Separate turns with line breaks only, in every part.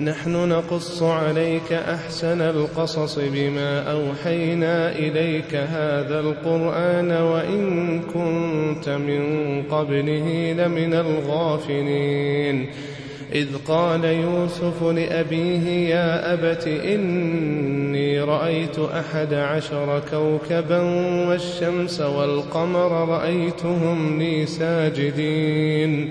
نحن نقص عليك أحسن القصص بما أوحينا إليك هذا القرآن وإن كنت من قبله لمن الغافلين. إذ قال يوسف لأبيه يا أبت إني رأيت أحد عشر كوكبا والشمس والقمر رأيتهم لي ساجدين.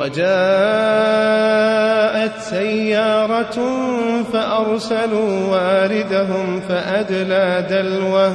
وجاءت سيارة فأرسلوا واردهم فأدلى دلوه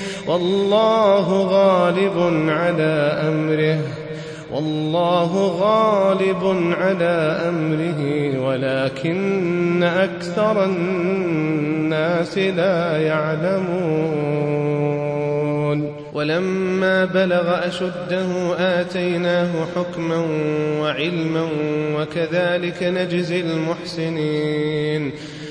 والله غالب على أمره. والله غالب على أمره ولكن أكثر الناس لا يعلمون. ولما بلغ أشده آتيناه حكما وعلما وكذلك نجزي المحسنين.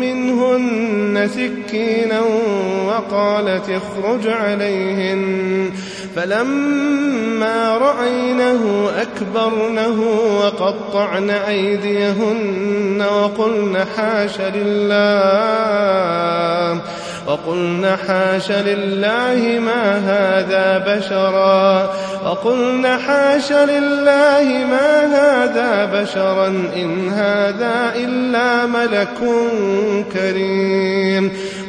منهن سكينا وقالت اخرج عليهن. فلما رأينه أكبرنه وقطعن أيديهن وقلن حاش لله. وقلن حاش لله ما هذا بشرا. وقلن حاش لله ما هذا بشرا. إن هذا إلا ملك كريم.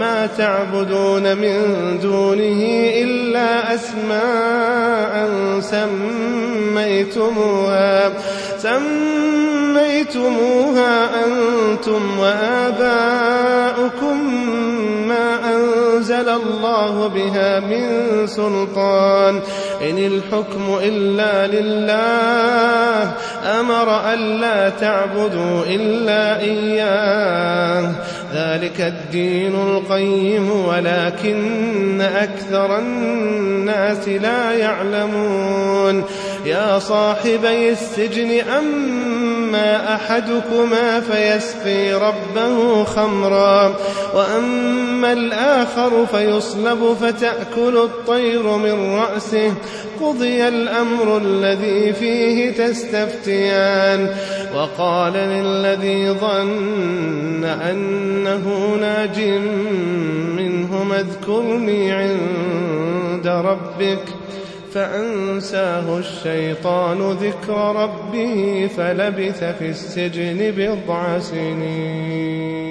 ما تعبدون من دونه إلا أسماء سميتموها سميتموها أنتم وآباؤكم ما أنزل الله بها من سلطان. إن الحكم إلا لله أمر ألا تعبدوا إلا إياه. ذلك الدين القيم ولكن أكثر الناس لا يعلمون. يا صاحبي السجن أما أحدكما فيسقي ربه خمرا وأما الآخر فيصلب فتأكل الطير من رأسه. قضي الأمر الذي فيه تستفتيان. وقال للذي ظن أنه ناج منهم اذكرني عند ربك. فأنساه الشيطان ذكر ربه فلبث في السجن بضع سنين.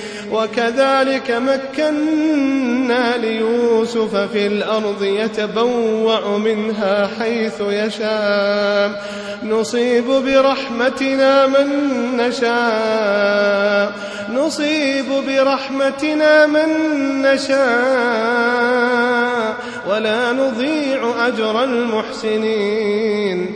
وكذلك مكنا ليوسف في الأرض يتبوأ منها حيث يشاء. نصيب برحمتنا من نشاء. نصيب برحمتنا من نشاء. ولا نضيع أجر المحسنين.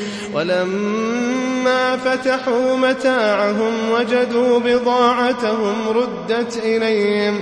ولما فتحوا متاعهم وجدوا بضاعتهم ردت إليهم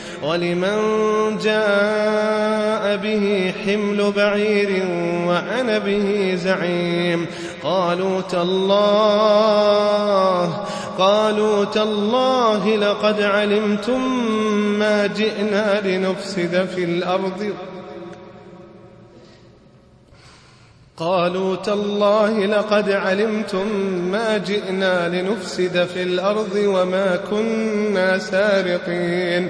ولمن جاء به حمل بعير وأنا به زعيم قالوا تالله قالوا تالله لقد علمتم ما جئنا لنفسد في الأرض قالوا تالله لقد علمتم ما جئنا لنفسد في الأرض وما كنا سارقين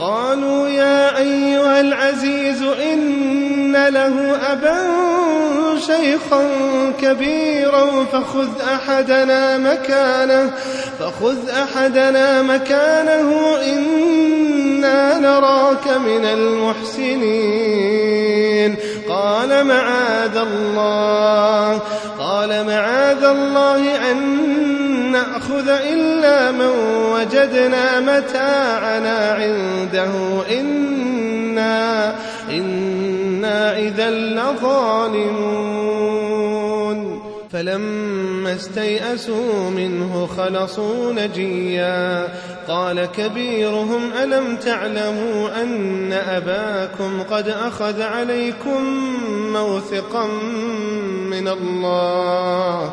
قالوا يا أيها العزيز إن له أبا شيخا كبيرا فخذ أحدنا مكانه فخذ أحدنا مكانه إنا نراك من المحسنين. قال معاذ الله قال معاذ الله أن نأخذ إلا من وجدنا متاعنا عنده. إنا, إنا إذا لظالمون. فلما استيئسوا منه خلصوا نجيا. قال كبيرهم ألم تعلموا أن أباكم قد أخذ عليكم موثقا من الله؟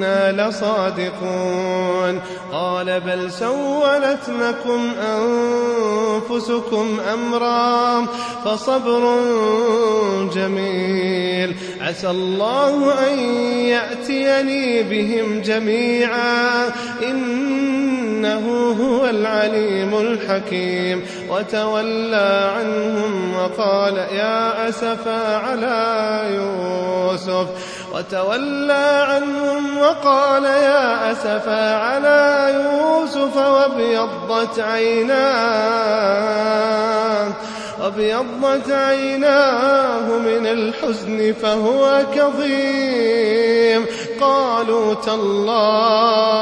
لصادقون قال بل سولت لكم أنفسكم أمرا فصبر جميل عسى الله أن يأتيني بهم جميعا إنه هو العليم الحكيم. وتولى عنهم وقال يا أسفا على يوسف. وتولى عنهم وقال يا أسفا على يوسف وابيضت عيناه. وابيضت عيناه من الحزن فهو كظيم. قالوا تالله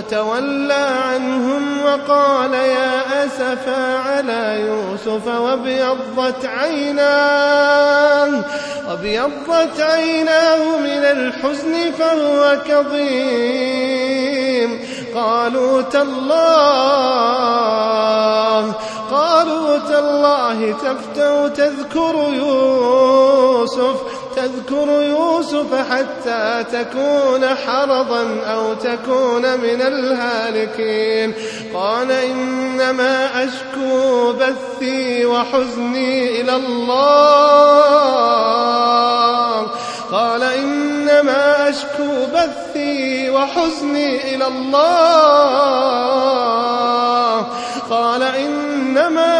وتولى عنهم وقال يا أسفا على يوسف وابيضت عيناه وابيضت عيناه من الحزن فهو كظيم. قالوا تالله قالوا تالله تفتأ تذكر يوسف تذكر يوسف حتى تكون حرضا أو تكون من الهالكين. قال إنما أشكو بثي وحزني إلى الله. قال إنما أشكو بثي وحزني إلى الله. قال إنما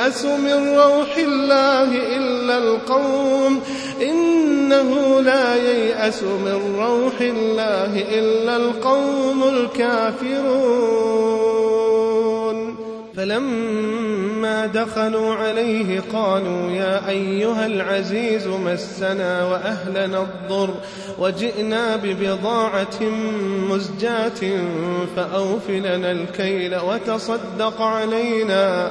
ييأس من روح الله إلا القوم إنه لا ييأس من روح الله إلا القوم الكافرون. فلما دخلوا عليه قالوا يا أيها العزيز مسنا وأهلنا الضر وجئنا ببضاعة مزجاة فأوف لنا الكيل وتصدق علينا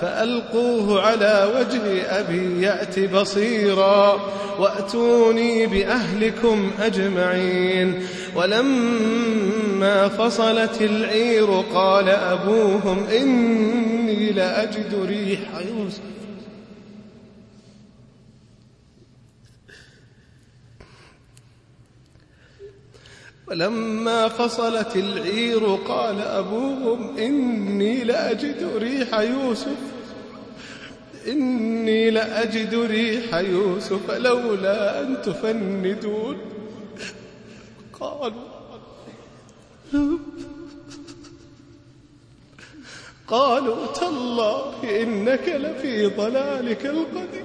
فألقوه على وجه أبي يأت بصيرا وأتوني بأهلكم أجمعين. ولما فصلت العير قال أبوهم إني لأجد ريح يوسف. ولما فصلت العير قال أبوهم إني لأجد ريح يوسف إني لأجد ريح يوسف لولا أن تفندون. قالوا قالوا تالله إنك لفي ضلالك القديم.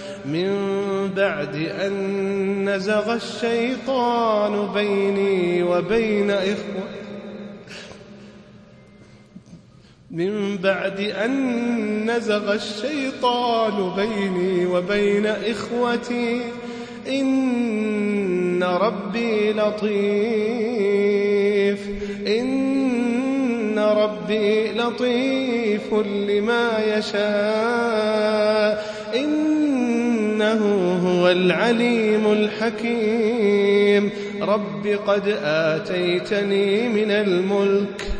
من بعد أن نزغ الشيطان بيني وبين إخوة من بعد أن نزغ الشيطان بيني وبين إخوتي إن ربي لطيف. إن ربي لطيف لما يشاء. إنه هو العليم الحكيم. رب قد آتيتني من الملك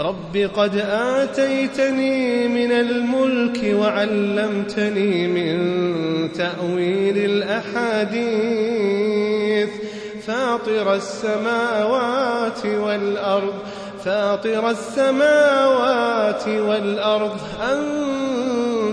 رب قد آتيتني من الملك وعلمتني من تأويل الأحاديث. فاطر السماوات والأرض فاطر السماوات والأرض.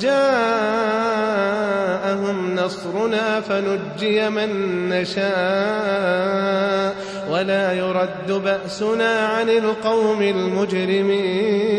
جاءهم نصرنا فنجي من نشاء ولا يرد بأسنا عن القوم المجرمين